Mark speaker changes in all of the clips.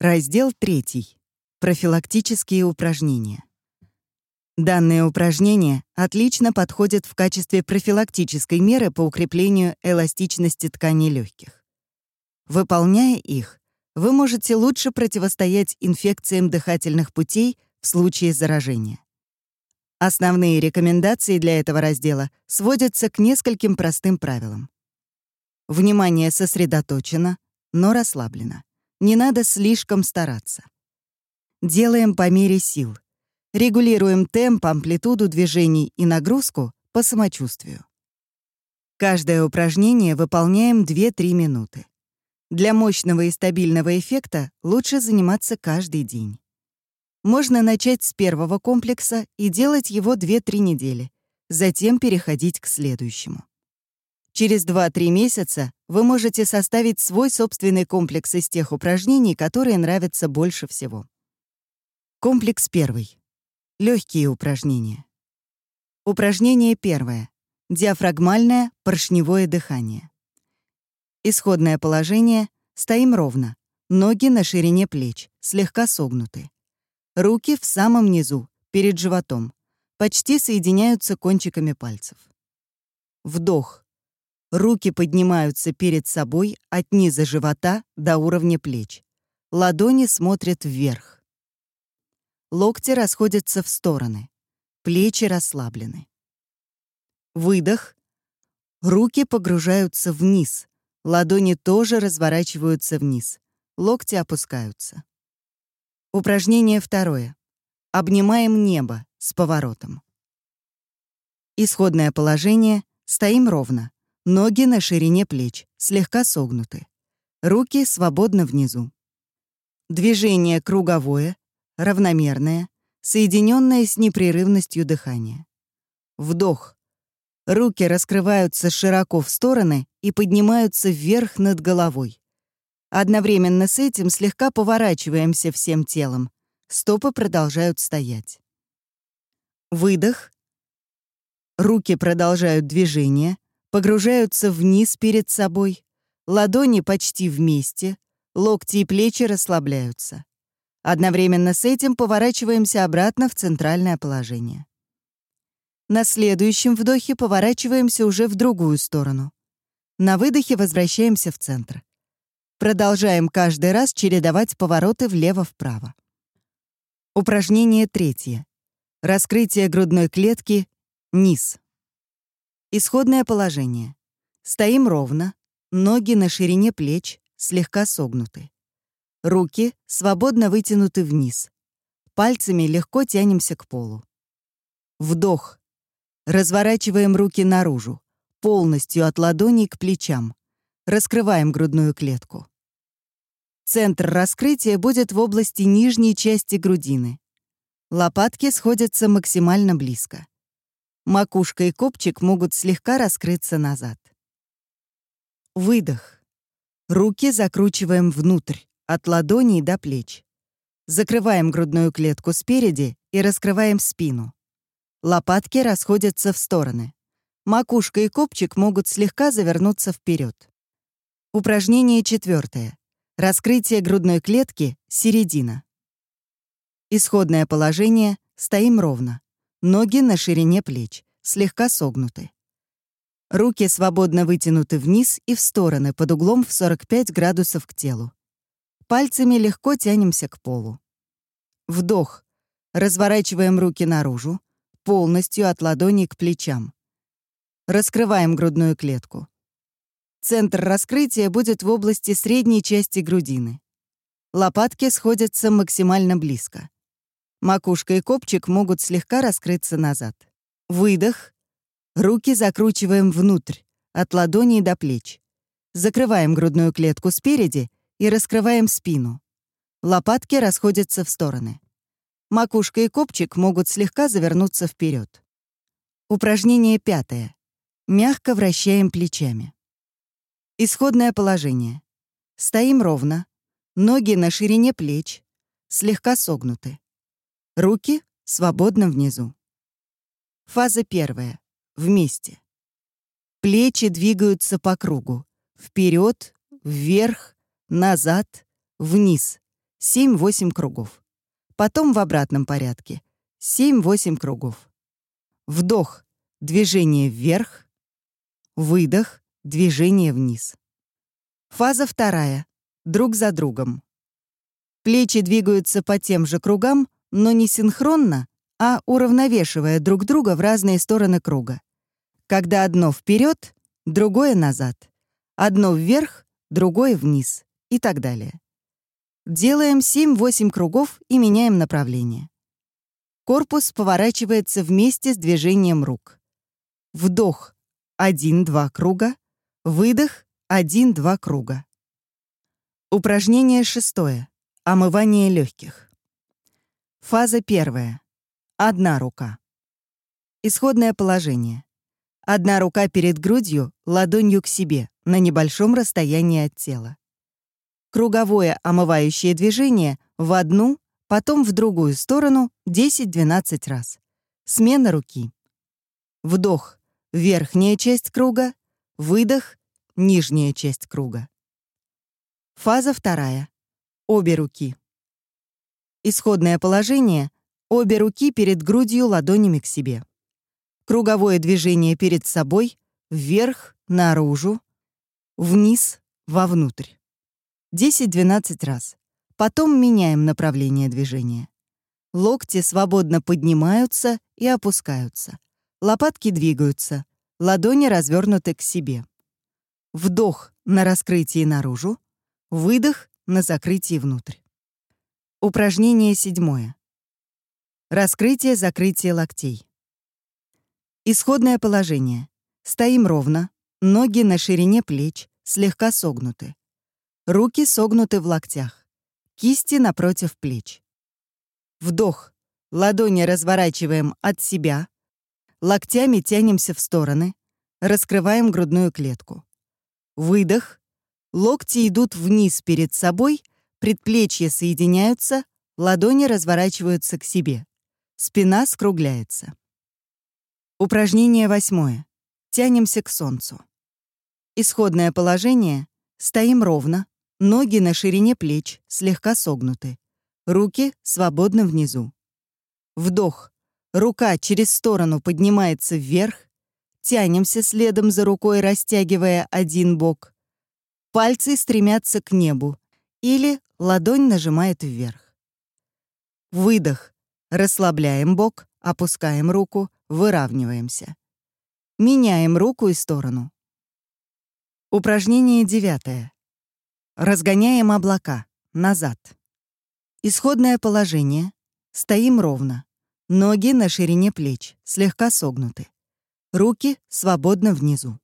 Speaker 1: Раздел 3. Профилактические упражнения. Данные упражнения отлично подходят в качестве профилактической меры по укреплению эластичности тканей легких. Выполняя их, вы можете лучше противостоять инфекциям дыхательных путей в случае заражения. Основные рекомендации для этого раздела сводятся к нескольким простым правилам. Внимание сосредоточено, но расслаблено. Не надо слишком стараться. Делаем по мере сил. Регулируем темп, амплитуду движений и нагрузку по самочувствию. Каждое упражнение выполняем 2-3 минуты. Для мощного и стабильного эффекта лучше заниматься каждый день. Можно начать с первого комплекса и делать его 2-3 недели, затем переходить к следующему. Через 2-3 месяца вы можете составить свой собственный комплекс из тех упражнений, которые нравятся больше всего. Комплекс первый. Легкие упражнения. Упражнение первое. Диафрагмальное поршневое дыхание. Исходное положение. Стоим ровно. Ноги на ширине плеч, слегка согнуты. Руки в самом низу, перед животом. Почти соединяются кончиками пальцев. Вдох. Руки поднимаются перед собой от низа живота до уровня плеч. Ладони смотрят вверх. Локти расходятся в стороны. Плечи расслаблены. Выдох. Руки погружаются вниз. Ладони тоже разворачиваются вниз. Локти опускаются. Упражнение второе. Обнимаем небо с поворотом. Исходное положение. Стоим ровно. Ноги на ширине плеч, слегка согнуты. Руки свободно внизу. Движение круговое, равномерное, соединенное с непрерывностью дыхания. Вдох. Руки раскрываются широко в стороны и поднимаются вверх над головой. Одновременно с этим слегка поворачиваемся всем телом. Стопы продолжают стоять. Выдох. Руки продолжают движение, погружаются вниз перед собой, ладони почти вместе, локти и плечи расслабляются. Одновременно с этим поворачиваемся обратно в центральное положение. На следующем вдохе поворачиваемся уже в другую сторону. На выдохе возвращаемся в центр. Продолжаем каждый раз чередовать повороты влево-вправо. Упражнение третье. Раскрытие грудной клетки, низ. Исходное положение. Стоим ровно, ноги на ширине плеч, слегка согнуты. Руки свободно вытянуты вниз. Пальцами легко тянемся к полу. Вдох. Разворачиваем руки наружу, полностью от ладоней к плечам. Раскрываем грудную клетку. Центр раскрытия будет в области нижней части грудины. Лопатки сходятся максимально близко. Макушка и копчик могут слегка раскрыться назад. Выдох. Руки закручиваем внутрь, от ладоней до плеч. Закрываем грудную клетку спереди и раскрываем спину. Лопатки расходятся в стороны. Макушка и копчик могут слегка завернуться вперед. Упражнение четвертое. Раскрытие грудной клетки, середина. Исходное положение — стоим ровно. Ноги на ширине плеч, слегка согнуты. Руки свободно вытянуты вниз и в стороны под углом в 45 градусов к телу. Пальцами легко тянемся к полу. Вдох. Разворачиваем руки наружу, полностью от ладоней к плечам. Раскрываем грудную клетку. Центр раскрытия будет в области средней части грудины. Лопатки сходятся максимально близко. Макушка и копчик могут слегка раскрыться назад. Выдох. Руки закручиваем внутрь, от ладоней до плеч. Закрываем грудную клетку спереди и раскрываем спину. Лопатки расходятся в стороны. Макушка и копчик могут слегка завернуться вперед. Упражнение пятое. Мягко вращаем плечами. Исходное положение. Стоим ровно, ноги на ширине плеч, слегка согнуты. Руки свободно внизу. Фаза первая. Вместе. Плечи двигаются по кругу. Вперед, вверх, назад, вниз. 7-8 кругов. Потом в обратном порядке. 7-8 кругов. Вдох, движение вверх. Выдох, движение вниз. Фаза вторая. Друг за другом. Плечи двигаются по тем же кругам, но не синхронно, а уравновешивая друг друга в разные стороны круга. Когда одно вперед, другое назад. Одно вверх, другое вниз и так далее. Делаем 7-8 кругов и меняем направление. Корпус поворачивается вместе с движением рук. Вдох — 1-2 круга, выдох — 1-2 круга. Упражнение шестое. Омывание легких. Фаза первая. Одна рука. Исходное положение. Одна рука перед грудью, ладонью к себе, на небольшом расстоянии от тела. Круговое омывающее движение в одну, потом в другую сторону 10-12 раз. Смена руки. Вдох — верхняя часть круга, выдох — нижняя часть круга. Фаза вторая. Обе руки. Исходное положение — обе руки перед грудью ладонями к себе. Круговое движение перед собой, вверх, наружу, вниз, вовнутрь. 10-12 раз. Потом меняем направление движения. Локти свободно поднимаются и опускаются. Лопатки двигаются. Ладони развернуты к себе. Вдох на раскрытии наружу. Выдох на закрытии внутрь. Упражнение седьмое. Раскрытие-закрытие локтей. Исходное положение. Стоим ровно, ноги на ширине плеч, слегка согнуты. Руки согнуты в локтях. Кисти напротив плеч. Вдох. Ладони разворачиваем от себя. Локтями тянемся в стороны. Раскрываем грудную клетку. Выдох. Локти идут вниз перед собой, предплечья соединяются, ладони разворачиваются к себе. Спина скругляется. Упражнение восьмое. Тянемся к солнцу. Исходное положение. Стоим ровно, Ноги на ширине плеч, слегка согнуты. Руки свободно внизу. Вдох. Рука через сторону поднимается вверх. Тянемся следом за рукой, растягивая один бок. Пальцы стремятся к небу. Или ладонь нажимает вверх. Выдох. Расслабляем бок, опускаем руку, выравниваемся. Меняем руку и сторону. Упражнение девятое. Разгоняем облака. Назад. Исходное положение. Стоим ровно. Ноги на ширине плеч, слегка согнуты. Руки свободно внизу.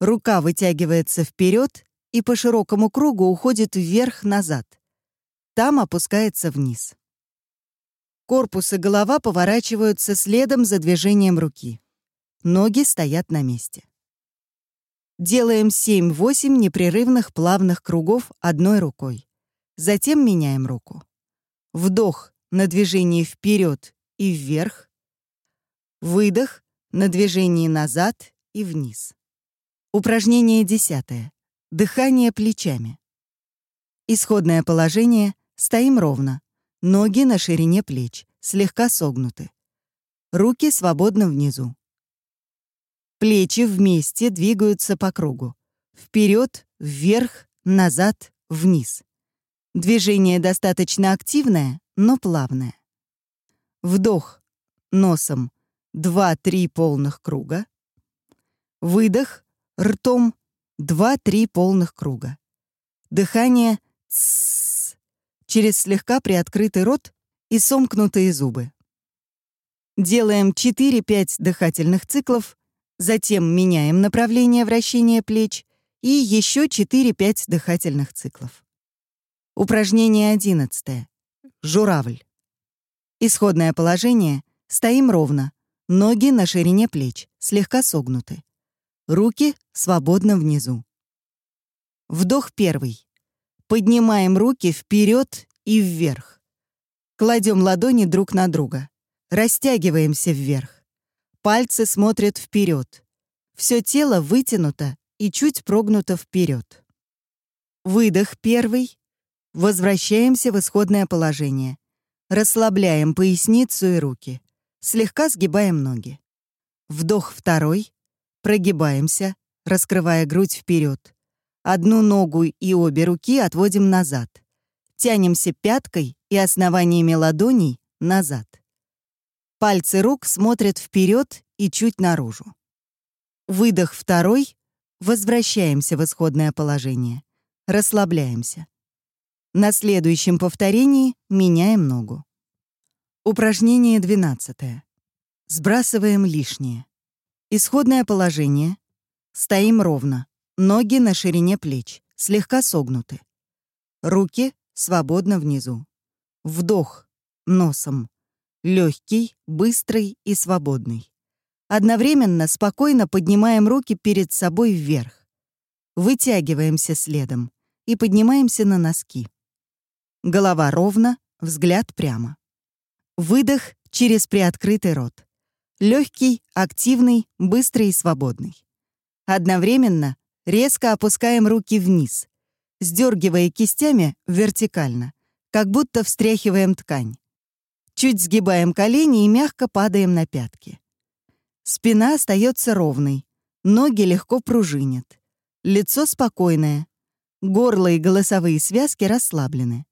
Speaker 1: Рука вытягивается вперед и по широкому кругу уходит вверх-назад. Там опускается вниз. Корпус и голова поворачиваются следом за движением руки. Ноги стоят на месте. Делаем 7-8 непрерывных плавных кругов одной рукой. Затем меняем руку. Вдох на движении вперед и вверх. Выдох на движении назад и вниз. Упражнение десятое. Дыхание плечами. Исходное положение. Стоим ровно. Ноги на ширине плеч, слегка согнуты. Руки свободно внизу. Плечи вместе двигаются по кругу. Вперед, вверх, назад, вниз. Движение достаточно активное, но плавное. Вдох носом 2-3 полных круга. Выдох ртом 2-3 полных круга. Дыхание через слегка приоткрытый рот и сомкнутые зубы. Делаем 4-5 дыхательных циклов Затем меняем направление вращения плеч и еще 4-5 дыхательных циклов. Упражнение 11. Журавль. Исходное положение. Стоим ровно. Ноги на ширине плеч, слегка согнуты. Руки свободно внизу. Вдох первый. Поднимаем руки вперед и вверх. Кладем ладони друг на друга. Растягиваемся вверх. Пальцы смотрят вперед. Все тело вытянуто и чуть прогнуто вперед. Выдох первый. Возвращаемся в исходное положение. Расслабляем поясницу и руки. Слегка сгибаем ноги. Вдох второй. Прогибаемся, раскрывая грудь вперед. Одну ногу и обе руки отводим назад. Тянемся пяткой и основаниями ладоней назад. Пальцы рук смотрят вперед и чуть наружу. Выдох второй. Возвращаемся в исходное положение. Расслабляемся. На следующем повторении меняем ногу. Упражнение 12. Сбрасываем лишнее. Исходное положение. Стоим ровно. Ноги на ширине плеч, слегка согнуты. Руки свободно внизу. Вдох носом. Легкий, быстрый и свободный. Одновременно спокойно поднимаем руки перед собой вверх. Вытягиваемся следом и поднимаемся на носки. Голова ровно, взгляд прямо. Выдох через приоткрытый рот. Легкий, активный, быстрый и свободный. Одновременно резко опускаем руки вниз, сдергивая кистями вертикально, как будто встряхиваем ткань. Чуть сгибаем колени и мягко падаем на пятки. Спина остается ровной, ноги легко пружинят. Лицо спокойное, горло и голосовые связки расслаблены.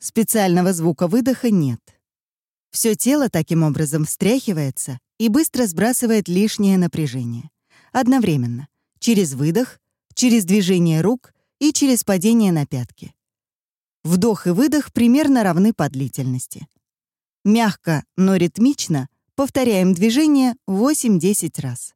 Speaker 1: Специального звука выдоха нет. Все тело таким образом встряхивается и быстро сбрасывает лишнее напряжение. Одновременно. Через выдох, через движение рук и через падение на пятки. Вдох и выдох примерно равны по длительности. Мягко, но ритмично повторяем движение 8-10 раз.